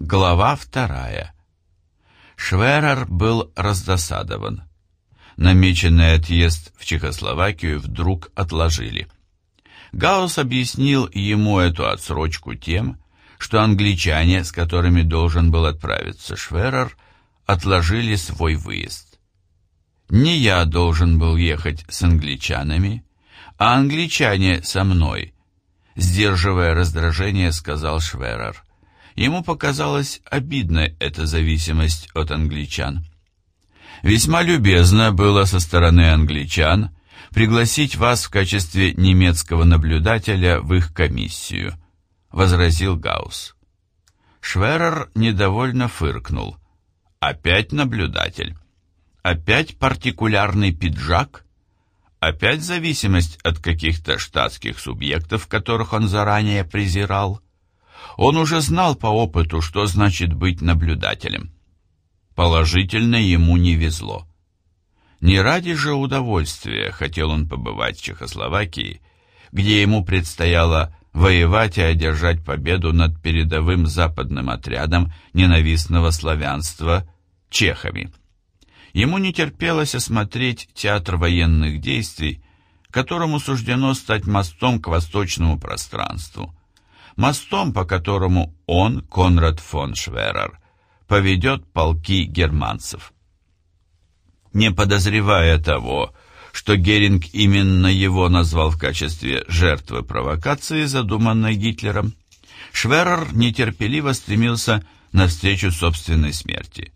Глава вторая. Шверер был раздосадован. Намеченный отъезд в Чехословакию вдруг отложили. Гаусс объяснил ему эту отсрочку тем, что англичане, с которыми должен был отправиться Шверер, отложили свой выезд. Не я должен был ехать с англичанами, а англичане со мной, сдерживая раздражение, сказал Шверер. Ему показалась обидной эта зависимость от англичан. Весьма любезно было со стороны англичан пригласить вас в качестве немецкого наблюдателя в их комиссию, возразил Гаусс. Шверер недовольно фыркнул. Опять наблюдатель. Опять партикулярный пиджак. Опять зависимость от каких-то штатских субъектов, которых он заранее презирал. Он уже знал по опыту, что значит быть наблюдателем. Положительно ему не везло. Не ради же удовольствия хотел он побывать в Чехословакии, где ему предстояло воевать и одержать победу над передовым западным отрядом ненавистного славянства чехами. Ему не терпелось осмотреть театр военных действий, которому суждено стать мостом к восточному пространству, мостом, по которому он, Конрад фон Шверер, поведет полки германцев. Не подозревая того, что Геринг именно его назвал в качестве жертвы провокации, задуманной Гитлером, Шверер нетерпеливо стремился навстречу собственной смерти.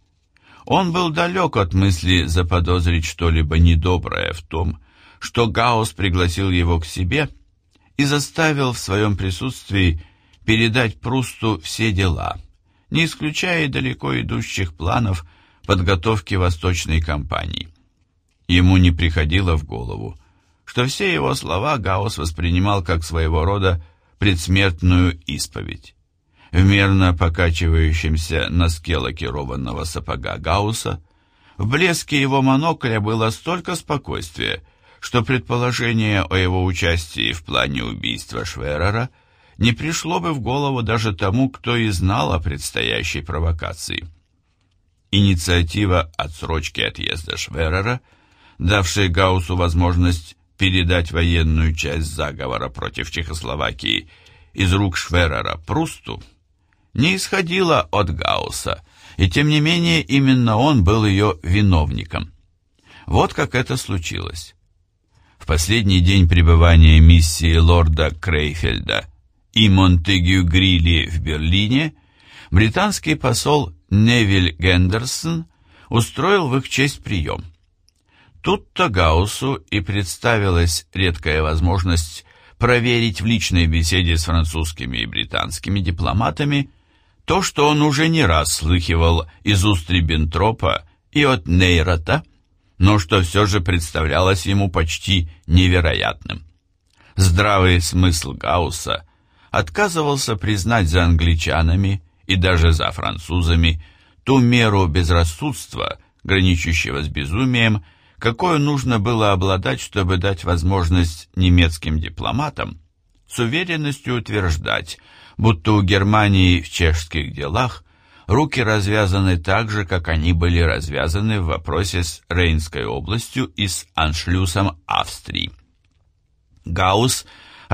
Он был далек от мысли заподозрить что-либо недоброе в том, что Гаус пригласил его к себе и заставил в своем присутствии передать Прусту все дела, не исключая далеко идущих планов подготовки восточной кампании. Ему не приходило в голову, что все его слова Гаус воспринимал как своего рода предсмертную исповедь. В мерно покачивающемся носке лакированного сапога Гаусса в блеске его монокля было столько спокойствия, что предположение о его участии в плане убийства Шверера – не пришло бы в голову даже тому, кто и знал о предстоящей провокации. Инициатива отсрочки отъезда Шверера, давшая Гаусу возможность передать военную часть заговора против Чехословакии из рук Шверера Прусту, не исходила от Гаусса, и тем не менее именно он был ее виновником. Вот как это случилось. В последний день пребывания миссии лорда Крейфельда и Монтегю Грилли в Берлине, британский посол Невиль Гендерсон устроил в их честь прием. Тут-то Гауссу и представилась редкая возможность проверить в личной беседе с французскими и британскими дипломатами то, что он уже не раз слыхивал из уст Риббентропа и от Нейрота, но что все же представлялось ему почти невероятным. Здравый смысл Гаусса – отказывался признать за англичанами и даже за французами ту меру безрассудства, граничащего с безумием, какое нужно было обладать, чтобы дать возможность немецким дипломатам с уверенностью утверждать, будто у Германии в чешских делах руки развязаны так же, как они были развязаны в вопросе с Рейнской областью и с аншлюсом Австрии. Гаусс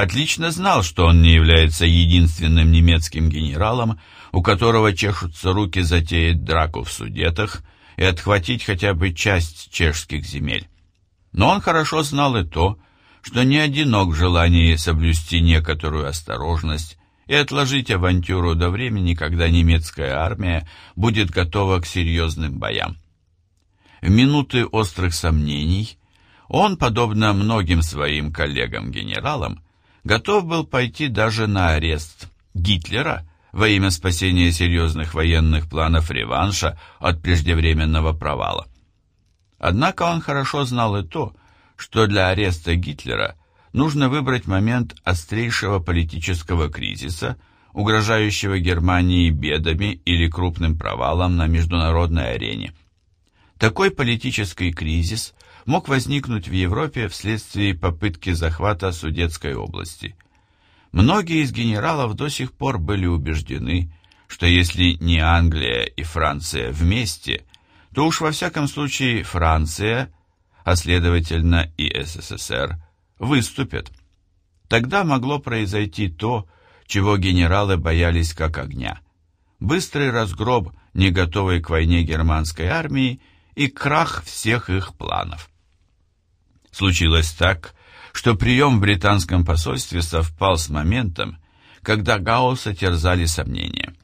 отлично знал, что он не является единственным немецким генералом, у которого чешутся руки затеять драку в Судетах и отхватить хотя бы часть чешских земель. Но он хорошо знал и то, что не одинок в желании соблюсти некоторую осторожность и отложить авантюру до времени, когда немецкая армия будет готова к серьезным боям. В минуты острых сомнений он, подобно многим своим коллегам-генералам, готов был пойти даже на арест Гитлера во имя спасения серьезных военных планов реванша от преждевременного провала. Однако он хорошо знал и то, что для ареста Гитлера нужно выбрать момент острейшего политического кризиса, угрожающего Германии бедами или крупным провалом на международной арене. Такой политический кризис мог возникнуть в Европе вследствие попытки захвата Судетской области. Многие из генералов до сих пор были убеждены, что если не Англия и Франция вместе, то уж во всяком случае Франция, а следовательно и СССР, выступят. Тогда могло произойти то, чего генералы боялись как огня. Быстрый разгроб не готовой к войне германской армии и крах всех их планов. Случилось так, что прием в британском посольстве совпал с моментом, когда Гаусса терзали сомнения.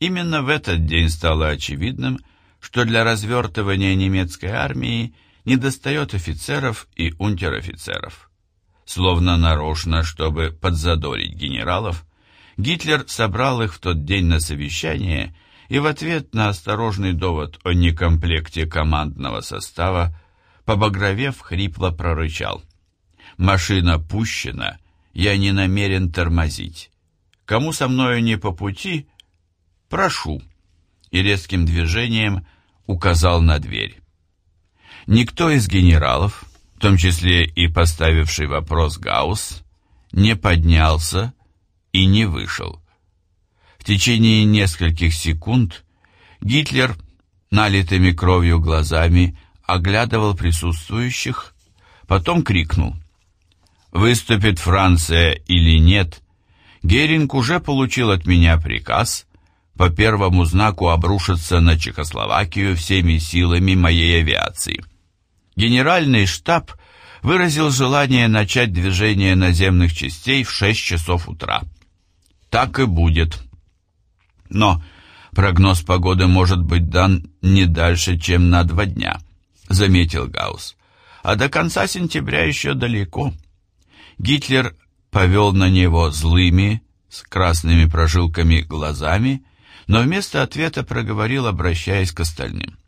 Именно в этот день стало очевидным, что для развертывания немецкой армии недостает офицеров и унтер-офицеров. Словно нарочно, чтобы подзадорить генералов, Гитлер собрал их в тот день на совещание и в ответ на осторожный довод о некомплекте командного состава, побагровев, хрипло прорычал. «Машина пущена, я не намерен тормозить. Кому со мною не по пути, прошу». И резким движением указал на дверь. Никто из генералов, в том числе и поставивший вопрос Гаусс, не поднялся и не вышел. В течение нескольких секунд Гитлер налитыми кровью глазами оглядывал присутствующих, потом крикнул «Выступит Франция или нет?» Геринг уже получил от меня приказ по первому знаку обрушиться на Чехословакию всеми силами моей авиации. Генеральный штаб выразил желание начать движение наземных частей в 6 часов утра. Так и будет. Но прогноз погоды может быть дан не дальше, чем на два дня, заметил Гаусс. А до конца сентября еще далеко. Гитлер повел на него злыми, с красными прожилками глазами, но вместо ответа проговорил, обращаясь к остальным.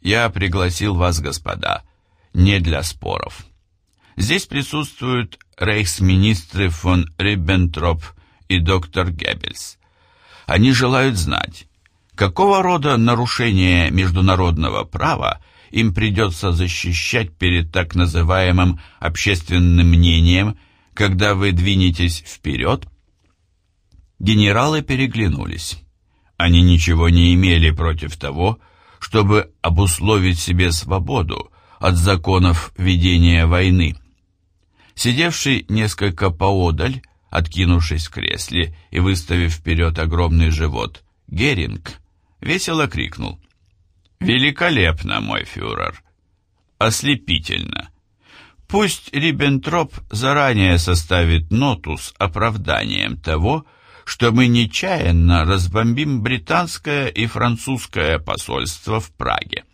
«Я пригласил вас, господа, не для споров. Здесь присутствуют рейхсминистры фон Риббентроп и доктор Геббельс. Они желают знать, какого рода нарушения международного права им придется защищать перед так называемым общественным мнением, когда вы двинетесь вперед? Генералы переглянулись. Они ничего не имели против того, чтобы обусловить себе свободу от законов ведения войны. Сидевший несколько поодаль, откинувшись в кресле и выставив вперед огромный живот, Геринг весело крикнул. «Великолепно, мой фюрер! Ослепительно! Пусть Риббентроп заранее составит ноту с оправданием того, что мы нечаянно разбомбим британское и французское посольство в Праге.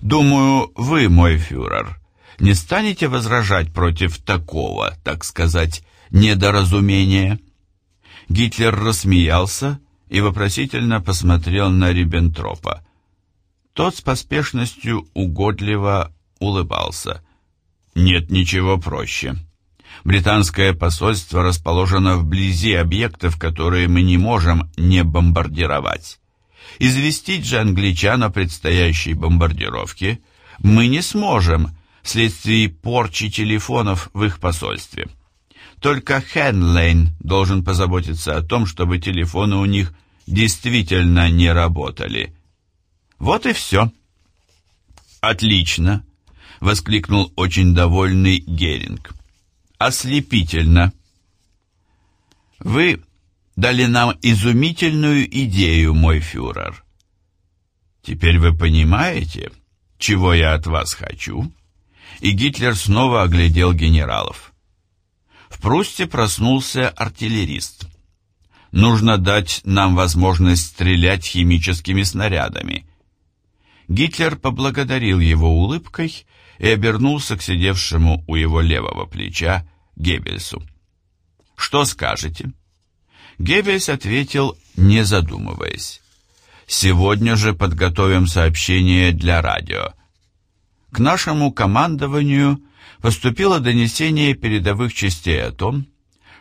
Думаю, вы, мой фюрер, не станете возражать против такого, так сказать, недоразумения?» Гитлер рассмеялся и вопросительно посмотрел на Риббентропа. Тот с поспешностью угодливо улыбался. «Нет ничего проще. Британское посольство расположено вблизи объектов, которые мы не можем не бомбардировать. Известить же англичан о предстоящей бомбардировке мы не сможем вследствие порчи телефонов в их посольстве. Только Хенлейн должен позаботиться о том, чтобы телефоны у них действительно не работали. Вот и все. «Отлично!» — воскликнул очень довольный Геринг ослепительно. Вы дали нам изумительную идею, мой фюрер. Теперь вы понимаете, чего я от вас хочу?» И Гитлер снова оглядел генералов. В Прусте проснулся артиллерист. «Нужно дать нам возможность стрелять химическими снарядами». Гитлер поблагодарил его улыбкой и обернулся к сидевшему у его левого плеча Геббельсу. «Что скажете?» Геббельс ответил, не задумываясь. «Сегодня же подготовим сообщение для радио. К нашему командованию поступило донесение передовых частей о том,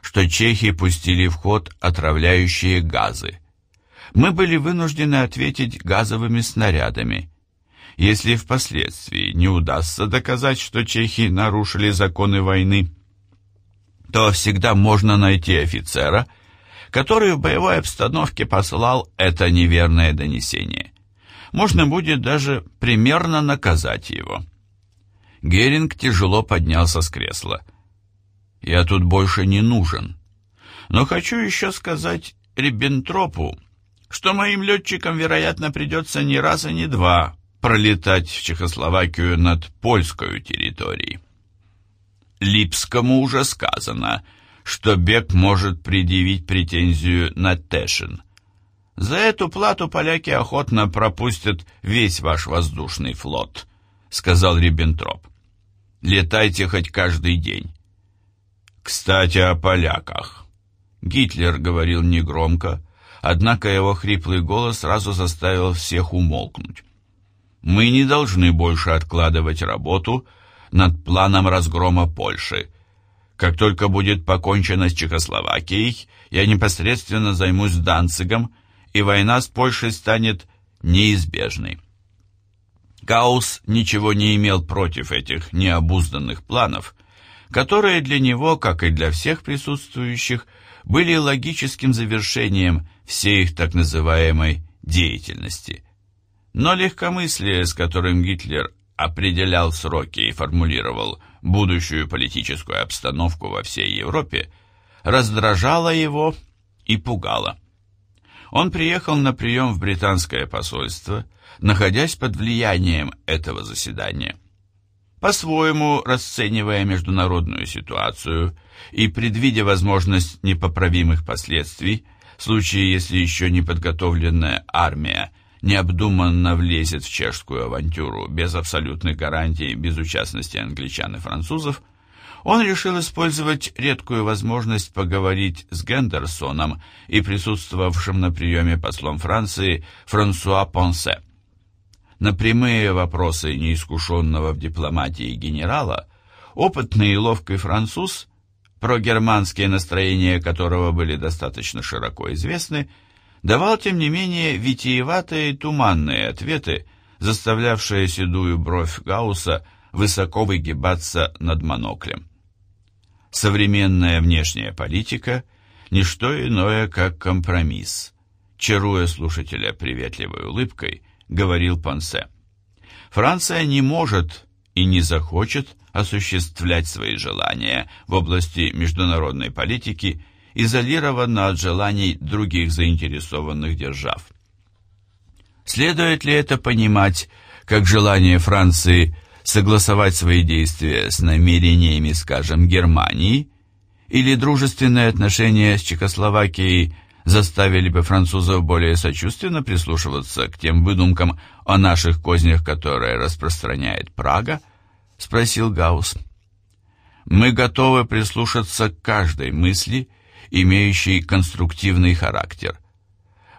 что чехи пустили в ход отравляющие газы. Мы были вынуждены ответить газовыми снарядами. Если впоследствии не удастся доказать, что чехи нарушили законы войны, то всегда можно найти офицера, который в боевой обстановке послал это неверное донесение. Можно будет даже примерно наказать его. Геринг тяжело поднялся с кресла. «Я тут больше не нужен. Но хочу еще сказать Риббентропу, что моим летчикам, вероятно, придется не раз и не два пролетать в Чехословакию над польской территорией. Липскому уже сказано, что Бек может предъявить претензию на Тэшин. За эту плату поляки охотно пропустят весь ваш воздушный флот, сказал Риббентроп. Летайте хоть каждый день. Кстати, о поляках. Гитлер говорил негромко, однако его хриплый голос сразу заставил всех умолкнуть. Мы не должны больше откладывать работу над планом разгрома Польши. Как только будет покончено с Чехословакией, я непосредственно займусь Данцигом, и война с Польшей станет неизбежной. Гаусс ничего не имел против этих необузданных планов, которые для него, как и для всех присутствующих, были логическим завершением всей их так называемой деятельности – но легкомыслие, с которым Гитлер определял сроки и формулировал будущую политическую обстановку во всей Европе, раздражало его и пугало. Он приехал на прием в британское посольство, находясь под влиянием этого заседания. По-своему расценивая международную ситуацию и предвидя возможность непоправимых последствий, в случае, если еще не подготовленная армия – необдуманно влезет в чешскую авантюру без абсолютных гарантий безучастности англичан и французов, он решил использовать редкую возможность поговорить с Гендерсоном и присутствовавшим на приеме послом Франции Франсуа Понсе. На прямые вопросы неискушенного в дипломатии генерала опытный и ловкий француз, про германские настроения которого были достаточно широко известны, давал, тем не менее, витиеватые туманные ответы, заставлявшие седую бровь Гаусса высоко выгибаться над моноклем. Современная внешняя политика – не что иное, как компромисс. Чаруя слушателя приветливой улыбкой, говорил Понсе. Франция не может и не захочет осуществлять свои желания в области международной политики – изолирована от желаний других заинтересованных держав. Следует ли это понимать как желание Франции согласовать свои действия с намерениями, скажем, Германии, или дружественные отношения с Чехословакией заставили бы французов более сочувственно прислушиваться к тем выдумкам о наших кознях, которые распространяет Прага? спросил Гаусс. Мы готовы прислушаться к каждой мысли имеющий конструктивный характер.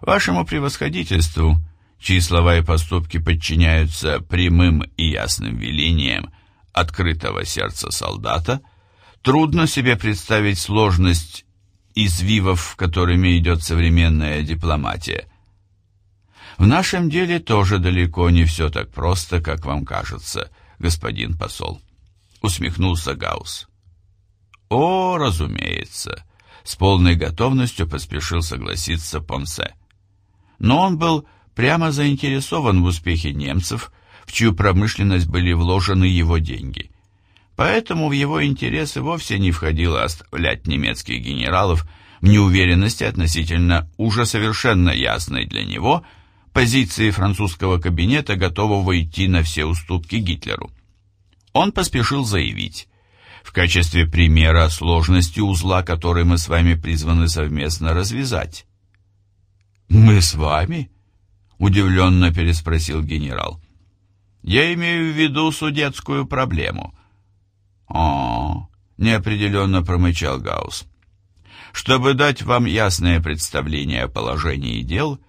Вашему превосходительству, чьи слова и поступки подчиняются прямым и ясным велениям открытого сердца солдата, трудно себе представить сложность извивов, которыми идет современная дипломатия. В нашем деле тоже далеко не все так просто, как вам кажется, господин посол, усмехнулся Гаус. О, разумеется, с полной готовностью поспешил согласиться Понсе. Но он был прямо заинтересован в успехе немцев, в чью промышленность были вложены его деньги. Поэтому в его интересы вовсе не входило оставлять немецких генералов в неуверенности относительно уже совершенно ясной для него позиции французского кабинета, готового идти на все уступки Гитлеру. Он поспешил заявить, в качестве примера сложности узла, который мы с вами призваны совместно развязать. «Мы с вами?» — удивленно переспросил генерал. «Я имею в виду судетскую проблему». «О, неопределенно промычал Гаус. «Чтобы дать вам ясное представление о положении дел,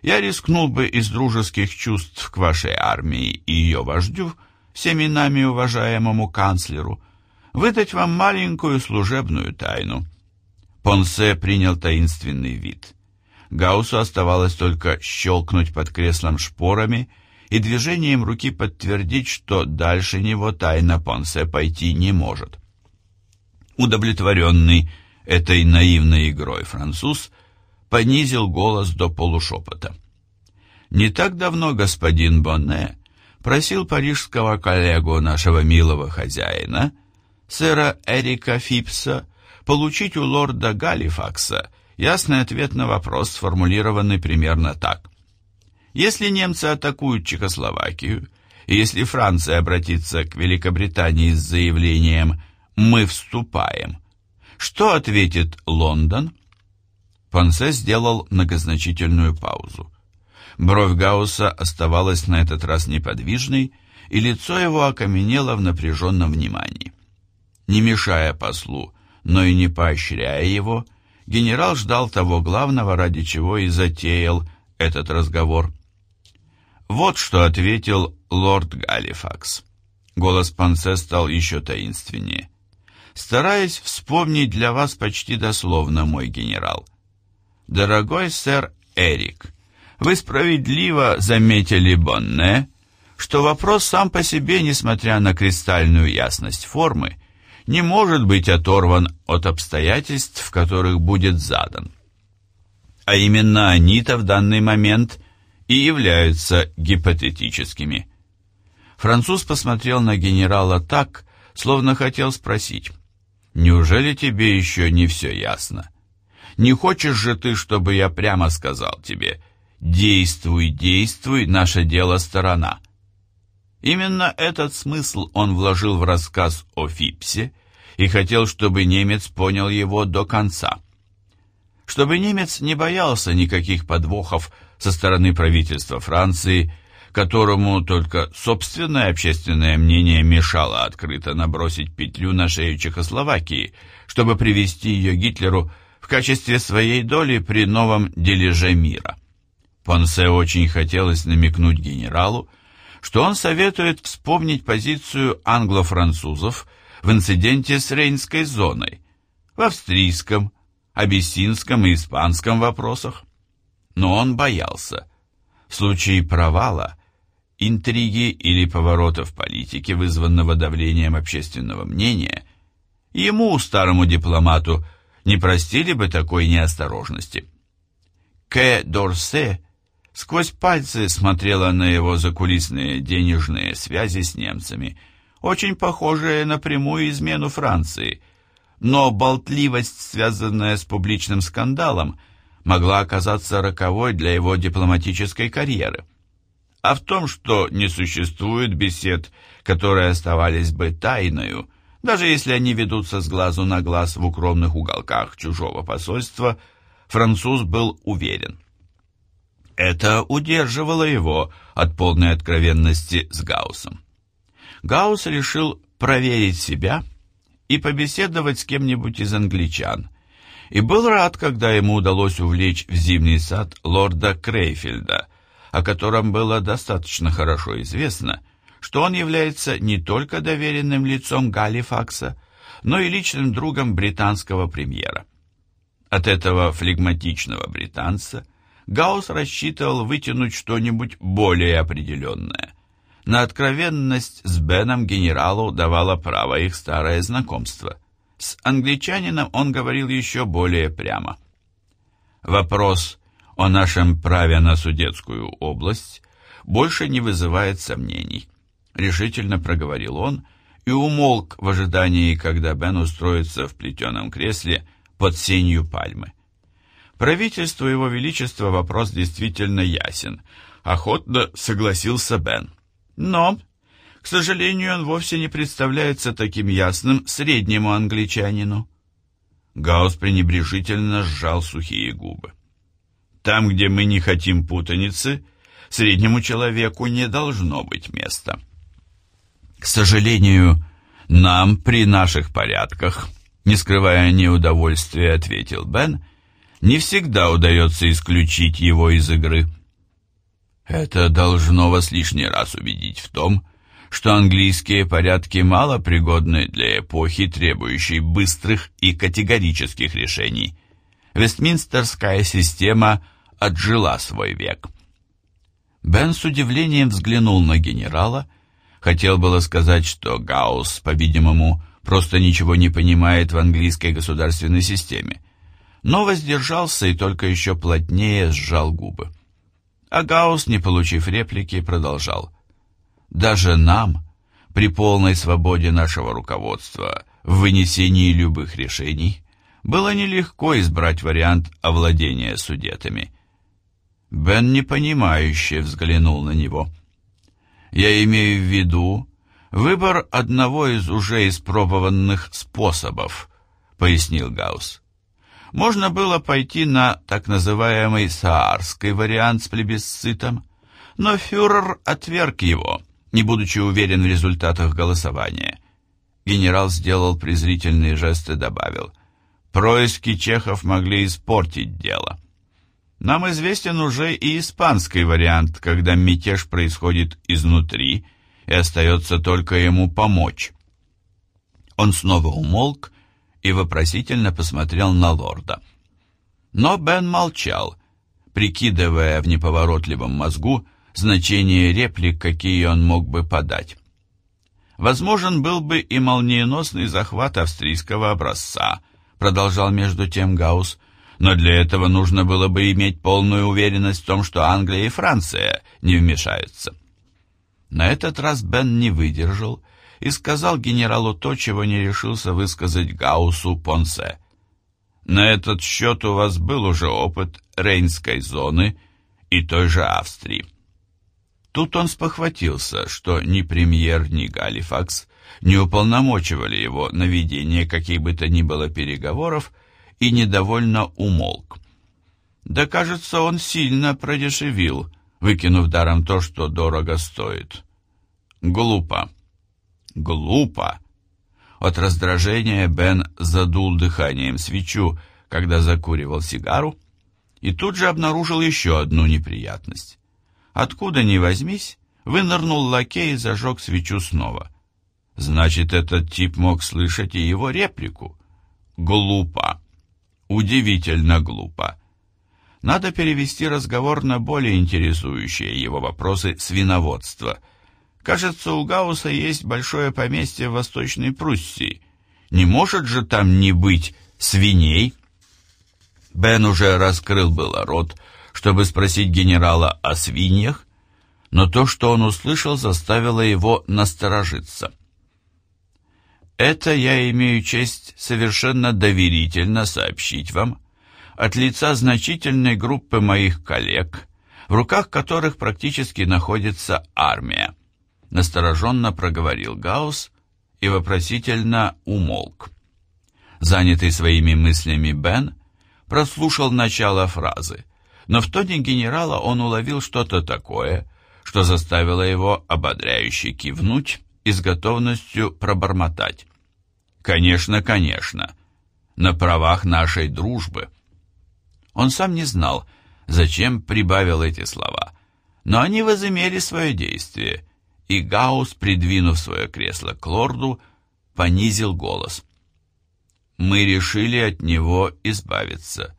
я рискнул бы из дружеских чувств к вашей армии и ее вождю, всеми нами уважаемому канцлеру, выдать вам маленькую служебную тайну». Понсе принял таинственный вид. Гаусу оставалось только щелкнуть под креслом шпорами и движением руки подтвердить, что дальше него тайна Понсе пойти не может. Удовлетворенный этой наивной игрой француз понизил голос до полушепота. Не так давно господин Бонне просил парижского коллегу нашего милого хозяина, сэра Эрика Фипса, получить у лорда Галифакса ясный ответ на вопрос, сформулированный примерно так. Если немцы атакуют Чехословакию, и если Франция обратится к Великобритании с заявлением «Мы вступаем», что ответит Лондон? Понсе сделал многозначительную паузу. Бровь Гаусса оставалась на этот раз неподвижной, и лицо его окаменело в напряженном внимании. Не мешая послу, но и не поощряя его, генерал ждал того главного, ради чего и затеял этот разговор. Вот что ответил лорд Галифакс. Голос Пансе стал еще таинственнее. «Стараясь вспомнить для вас почти дословно, мой генерал. Дорогой сэр Эрик, вы справедливо заметили Бонне, что вопрос сам по себе, несмотря на кристальную ясность формы, не может быть оторван от обстоятельств, в которых будет задан. А именно они-то в данный момент и являются гипотетическими. Француз посмотрел на генерала так, словно хотел спросить, «Неужели тебе еще не все ясно? Не хочешь же ты, чтобы я прямо сказал тебе, «Действуй, действуй, наше дело сторона». Именно этот смысл он вложил в рассказ о Фипсе и хотел, чтобы немец понял его до конца. Чтобы немец не боялся никаких подвохов со стороны правительства Франции, которому только собственное общественное мнение мешало открыто набросить петлю на шею Чехословакии, чтобы привести ее Гитлеру в качестве своей доли при новом дележе мира. Понсе очень хотелось намекнуть генералу, что он советует вспомнить позицию англо-французов в инциденте с Рейнской зоной, в австрийском, абиссинском и испанском вопросах. Но он боялся. В случае провала, интриги или поворота в политике, вызванного давлением общественного мнения, ему, старому дипломату, не простили бы такой неосторожности. К. Дорсе сквозь пальцы смотрела на его закулисные денежные связи с немцами, очень похожие на прямую измену Франции, но болтливость, связанная с публичным скандалом, могла оказаться роковой для его дипломатической карьеры. А в том, что не существует бесед, которые оставались бы тайною, даже если они ведутся с глазу на глаз в укромных уголках чужого посольства, француз был уверен – это удерживало его от полной откровенности с Гауссом. Гаусс решил проверить себя и побеседовать с кем-нибудь из англичан, и был рад, когда ему удалось увлечь в зимний сад лорда Крейфельда, о котором было достаточно хорошо известно, что он является не только доверенным лицом Галифакса, но и личным другом британского премьера. От этого флегматичного британца – Гаусс рассчитывал вытянуть что-нибудь более определенное. На откровенность с Беном генералу давало право их старое знакомство. С англичанином он говорил еще более прямо. Вопрос о нашем праве на Судетскую область больше не вызывает сомнений. Решительно проговорил он и умолк в ожидании, когда Бен устроится в плетеном кресле под сенью пальмы. Правительству Его Величества вопрос действительно ясен. Охотно согласился Бен. Но, к сожалению, он вовсе не представляется таким ясным среднему англичанину. Гаус пренебрежительно сжал сухие губы. Там, где мы не хотим путаницы, среднему человеку не должно быть места. К сожалению, нам при наших порядках, не скрывая неудовольствия, ответил Бен, — не всегда удается исключить его из игры. Это должно вас лишний раз убедить в том, что английские порядки мало пригодны для эпохи, требующей быстрых и категорических решений. Вестминстерская система отжила свой век. Бен с удивлением взглянул на генерала, хотел было сказать, что Гаусс, по-видимому, просто ничего не понимает в английской государственной системе, но воздержался и только еще плотнее сжал губы. А Гаус, не получив реплики, продолжал. «Даже нам, при полной свободе нашего руководства в вынесении любых решений, было нелегко избрать вариант овладения судетами». Бен непонимающе взглянул на него. «Я имею в виду выбор одного из уже испробованных способов», — пояснил Гаусс. Можно было пойти на так называемый саарский вариант с плебисцитом, но фюрер отверг его, не будучи уверен в результатах голосования. Генерал сделал презрительные жесты и добавил, «Происки чехов могли испортить дело». Нам известен уже и испанский вариант, когда мятеж происходит изнутри, и остается только ему помочь. Он снова умолк и вопросительно посмотрел на лорда. Но Бен молчал, прикидывая в неповоротливом мозгу значение реплик, какие он мог бы подать. Возможен был бы и молниеносный захват австрийского образца, продолжал между тем Гаус, но для этого нужно было бы иметь полную уверенность в том, что Англия и Франция не вмешаются. На этот раз Бен не выдержал и сказал генералу то, чего не решился высказать Гаусу Понсе. На этот счет у вас был уже опыт Рейнской зоны и той же Австрии. Тут он спохватился, что ни премьер, ни Галифакс не уполномочивали его на ведение каких бы то ни было переговоров и недовольно умолк. Да, кажется, он сильно продешевил, выкинув даром то, что дорого стоит. Глупо. Глупо. От раздражения Бен задул дыханием свечу, когда закуривал сигару, и тут же обнаружил еще одну неприятность. Откуда ни возьмись, вынырнул лакей и зажег свечу снова. Значит, этот тип мог слышать и его реплику. Глупо. Удивительно глупо. Надо перевести разговор на более интересующие его вопросы свиноводства — Кажется, у Гауса есть большое поместье в Восточной Пруссии. Не может же там не быть свиней? Бен уже раскрыл было рот, чтобы спросить генерала о свиньях, но то, что он услышал, заставило его насторожиться. «Это я имею честь совершенно доверительно сообщить вам от лица значительной группы моих коллег, в руках которых практически находится армия настороженно проговорил Гаус и вопросительно умолк. Занятый своими мыслями Бен прослушал начало фразы, но в тоне генерала он уловил что-то такое, что заставило его ободряюще кивнуть и с готовностью пробормотать. «Конечно, конечно, на правах нашей дружбы». Он сам не знал, зачем прибавил эти слова, но они возымели свое действие, и Гаус, придвинув свое кресло к лорду, понизил голос. «Мы решили от него избавиться.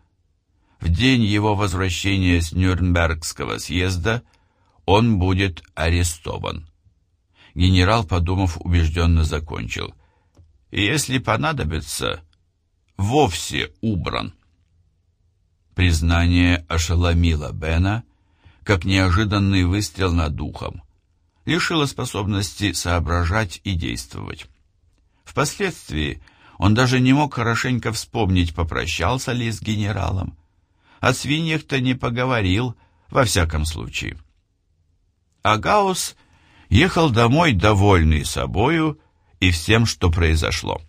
В день его возвращения с Нюрнбергского съезда он будет арестован». Генерал, подумав, убежденно закончил. «И если понадобится, вовсе убран». Признание ошеломило Бена, как неожиданный выстрел над духом лишило способности соображать и действовать. Впоследствии он даже не мог хорошенько вспомнить, попрощался ли с генералом. О свиньях-то не поговорил, во всяком случае. А Гаус ехал домой довольный собою и всем, что произошло.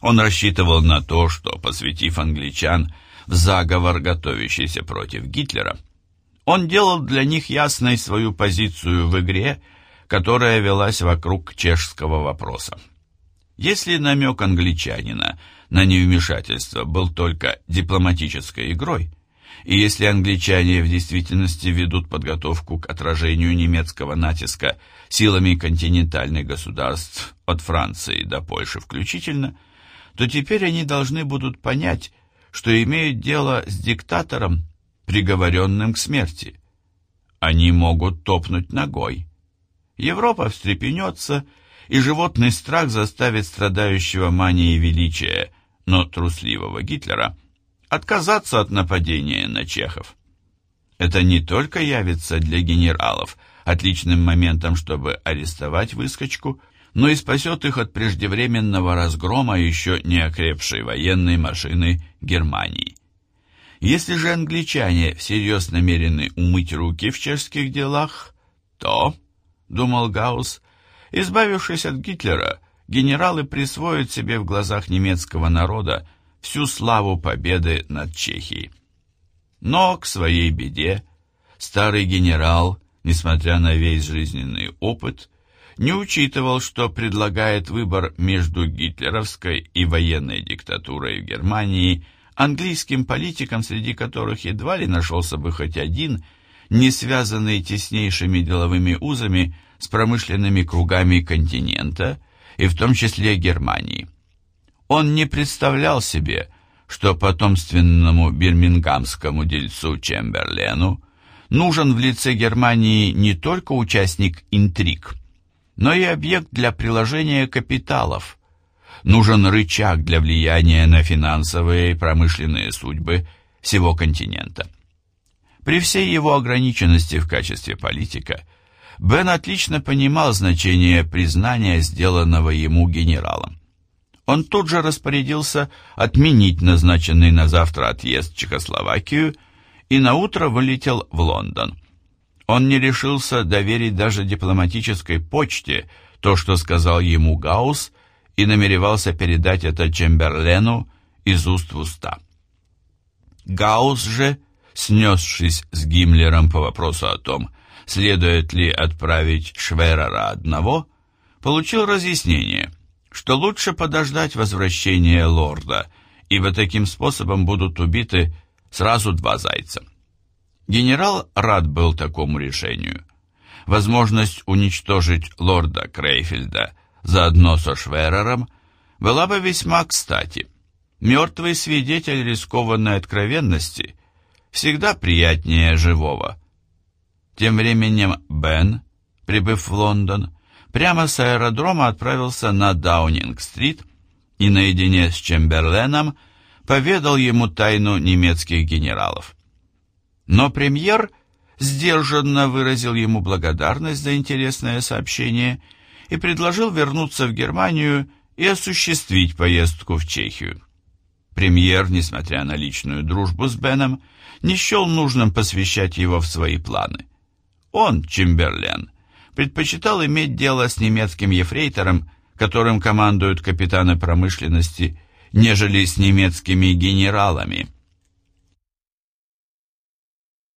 Он рассчитывал на то, что, посвятив англичан в заговор, готовящийся против Гитлера, он делал для них ясной свою позицию в игре, которая велась вокруг чешского вопроса. Если намек англичанина на невмешательство был только дипломатической игрой, и если англичане в действительности ведут подготовку к отражению немецкого натиска силами континентальных государств от Франции до Польши включительно, то теперь они должны будут понять, что имеют дело с диктатором, приговоренным к смерти. Они могут топнуть ногой. Европа встрепенется, и животный страх заставит страдающего манией величия, но трусливого Гитлера отказаться от нападения на чехов. Это не только явится для генералов отличным моментом, чтобы арестовать выскочку, но и спасет их от преждевременного разгрома еще не окрепшей военной машины Германии. Если же англичане всерьез намерены умыть руки в чешских делах, то, думал Гаусс, избавившись от Гитлера, генералы присвоят себе в глазах немецкого народа всю славу победы над Чехией. Но, к своей беде, старый генерал, несмотря на весь жизненный опыт, не учитывал, что предлагает выбор между гитлеровской и военной диктатурой в Германии английским политикам, среди которых едва ли нашелся бы хоть один, не связанный теснейшими деловыми узами с промышленными кругами континента и в том числе Германии. Он не представлял себе, что потомственному бирмингамскому дельцу Чемберлену нужен в лице Германии не только участник интриг, но и объект для приложения капиталов. Нужен рычаг для влияния на финансовые и промышленные судьбы всего континента. При всей его ограниченности в качестве политика – Бен отлично понимал значение признания, сделанного ему генералом. Он тут же распорядился отменить назначенный на завтра отъезд в Чехословакию и наутро вылетел в Лондон. Он не решился доверить даже дипломатической почте то, что сказал ему Гаусс, и намеревался передать это Чемберлену из уст в уста. Гаусс же, снесшись с Гиммлером по вопросу о том, следует ли отправить Шверера одного, получил разъяснение, что лучше подождать возвращения лорда, ибо таким способом будут убиты сразу два зайца. Генерал рад был такому решению. Возможность уничтожить лорда Крейфельда заодно со Шверером была бы весьма кстати. Мертвый свидетель рискованной откровенности всегда приятнее живого. Тем временем Бен, прибыв в Лондон, прямо с аэродрома отправился на Даунинг-стрит и наедине с Чемберленом поведал ему тайну немецких генералов. Но премьер сдержанно выразил ему благодарность за интересное сообщение и предложил вернуться в Германию и осуществить поездку в Чехию. Премьер, несмотря на личную дружбу с Беном, не счел нужным посвящать его в свои планы. Он, Чемберлен, предпочитал иметь дело с немецким ефрейтором, которым командуют капитаны промышленности, нежели с немецкими генералами –